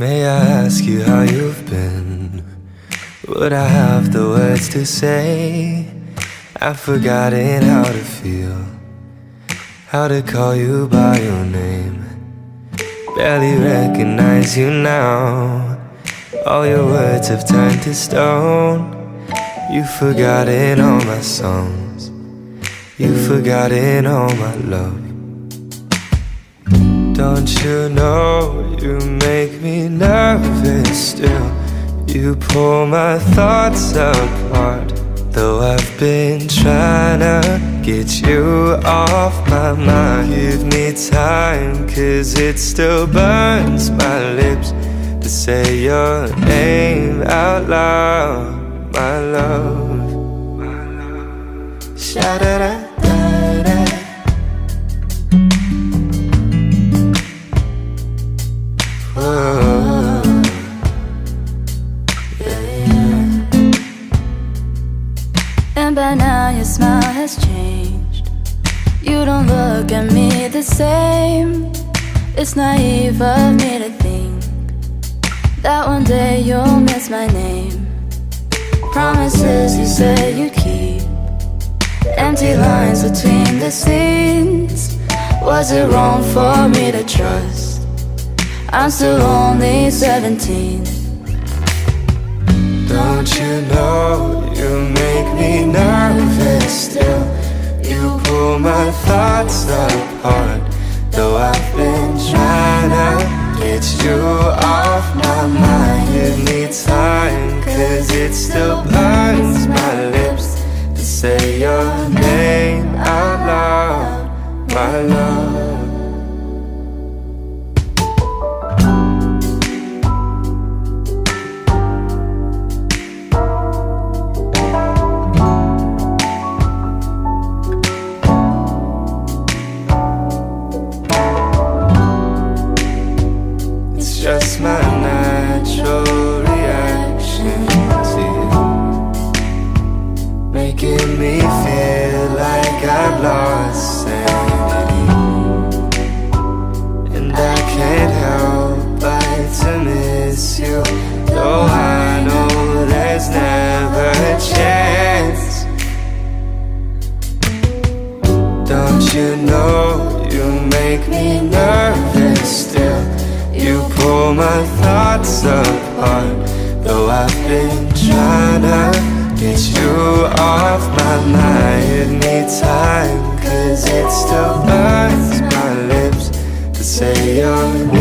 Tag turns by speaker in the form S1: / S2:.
S1: May I ask you how you've been? Would I have the words to say? I've forgotten how to feel, how to call you by your name. Barely recognize you now. All your words have turned to stone. You've forgotten all my songs. You've forgotten all my love. Don't you know you make me nervous still? You pull my thoughts apart. Though I've been trying to get you off my mind. Give me time, cause it still burns my lips to say your name out loud, my love. My love.
S2: And by now your smile has changed. You don't look at me the same. It's naive of me to think that one day you'll miss my name. Promises you say you keep. Empty lines between the scenes. Was it wrong for me to trust? I'm still only 17.
S1: Don't you know thoughts apart. Though I've been trying to get you off my mind. Give me time, cause it still burns my lips to say your name out loud, my love. Sanity, and I can't help but to miss you. Though I know there's never a chance. Don't you know you make me nervous still? You pull my thoughts apart. Though I've been trying to get you off my mind. Give me time, it still burns my lips to say your name